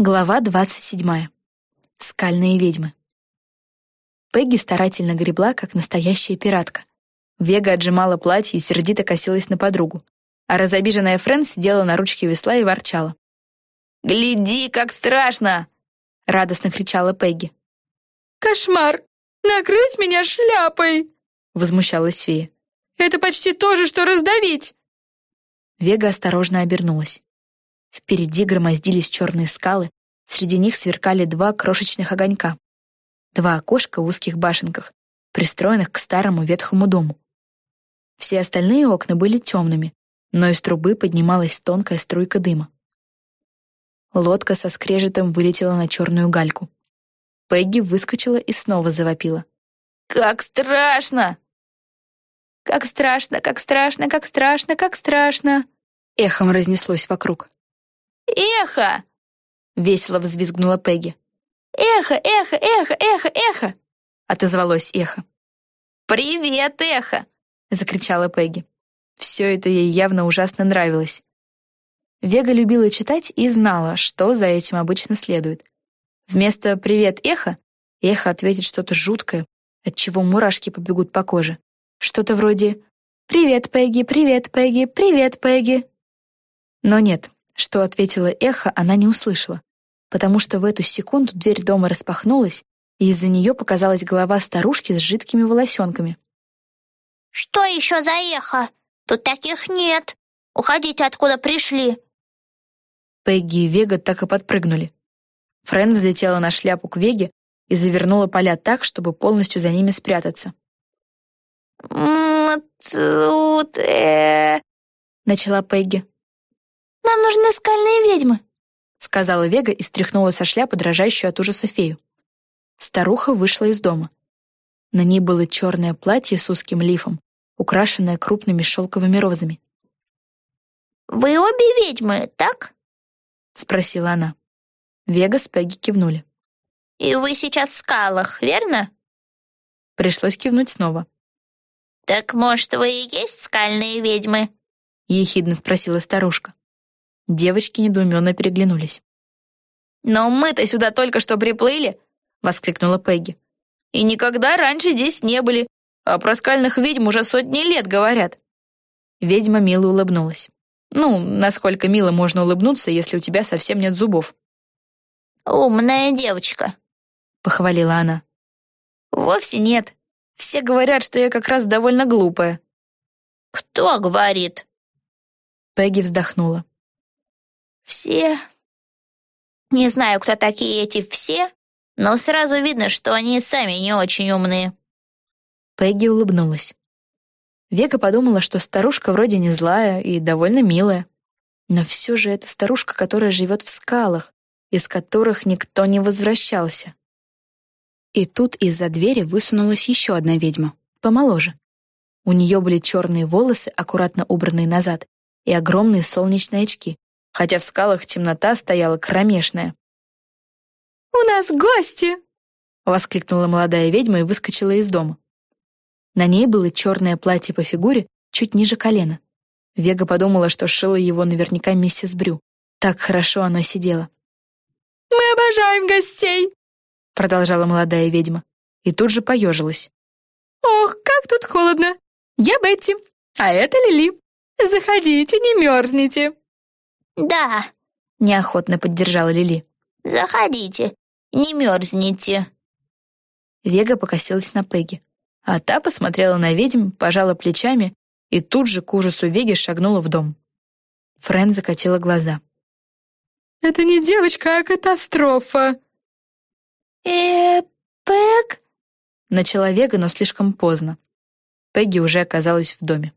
Глава 27. Скальные ведьмы. Пегги старательно гребла, как настоящая пиратка. Вега отжимала платье и сердито косилась на подругу, а разобиженная Френ сидела на ручке весла и ворчала. «Гляди, как страшно!» — радостно кричала Пегги. «Кошмар! Накрыть меня шляпой!» — возмущалась фея. «Это почти то же, что раздавить!» Вега осторожно обернулась. Впереди громоздились черные скалы, среди них сверкали два крошечных огонька. Два окошка в узких башенках, пристроенных к старому ветхому дому. Все остальные окна были темными, но из трубы поднималась тонкая струйка дыма. Лодка со скрежетом вылетела на черную гальку. Пегги выскочила и снова завопила. «Как страшно!» «Как страшно, как страшно, как страшно, как страшно!» Эхом разнеслось вокруг. «Эхо!» — весело взвизгнула Пегги. «Эхо, эхо, эхо, эхо, эхо!» — отозвалось эхо. «Привет, эхо!» — закричала Пегги. Все это ей явно ужасно нравилось. Вега любила читать и знала, что за этим обычно следует. Вместо «привет, эхо» эхо ответит что-то жуткое, от чего мурашки побегут по коже. Что-то вроде «Привет, Пегги, привет, Пегги, привет, Пегги». Но нет, что ответила эхо, она не услышала, потому что в эту секунду дверь дома распахнулась, и из-за нее показалась голова старушки с жидкими волосенками. «Что еще за эхо? Тут таких нет. Уходите, откуда пришли!» Пегги и Вега так и подпрыгнули. Френ взлетела на шляпу к Веге и завернула поля так, чтобы полностью за ними спрятаться. «Тут... э...» — начала Пегги. Нам нужны скальные ведьмы», — сказала Вега и стряхнула со шляпы дрожащую от ужаса фею. Старуха вышла из дома. На ней было черное платье с узким лифом, украшенное крупными шелковыми розами. «Вы обе ведьмы, так?» — спросила она. Вега с Пегги кивнули. «И вы сейчас в скалах, верно?» Пришлось кивнуть снова. «Так, может, вы и есть скальные ведьмы?» — ехидно спросила старушка. Девочки недоуменно переглянулись. «Но мы-то сюда только что приплыли!» — воскликнула Пегги. «И никогда раньше здесь не были, а про скальных ведьм уже сотни лет говорят». Ведьма мило улыбнулась. Ну, насколько мило можно улыбнуться, если у тебя совсем нет зубов. «Умная девочка», — похвалила она. «Вовсе нет. Все говорят, что я как раз довольно глупая». «Кто говорит?» Пегги вздохнула. Все. Не знаю, кто такие эти все, но сразу видно, что они сами не очень умные. Пегги улыбнулась. Века подумала, что старушка вроде не злая и довольно милая. Но все же это старушка, которая живет в скалах, из которых никто не возвращался. И тут из-за двери высунулась еще одна ведьма, помоложе. У нее были черные волосы, аккуратно убранные назад, и огромные солнечные очки, хотя в скалах темнота стояла кромешная. «У нас гости!» — воскликнула молодая ведьма и выскочила из дома. На ней было черное платье по фигуре, чуть ниже колена. Вега подумала, что шила его наверняка миссис Брю. Так хорошо оно сидело. «Мы обожаем гостей!» — продолжала молодая ведьма. И тут же поежилась. «Ох, как тут холодно! Я Бетти, а это Лили. Заходите, не мерзните!» «Да», — неохотно поддержала Лили. «Заходите, не мерзните». Вега покосилась на Пегги, а та посмотрела на ведьм, пожала плечами и тут же к ужасу Веги шагнула в дом. Френ закатила глаза. «Это не девочка, а катастрофа!» «Э, Пэг?» Начала Вега, но слишком поздно. Пегги уже оказалась в доме.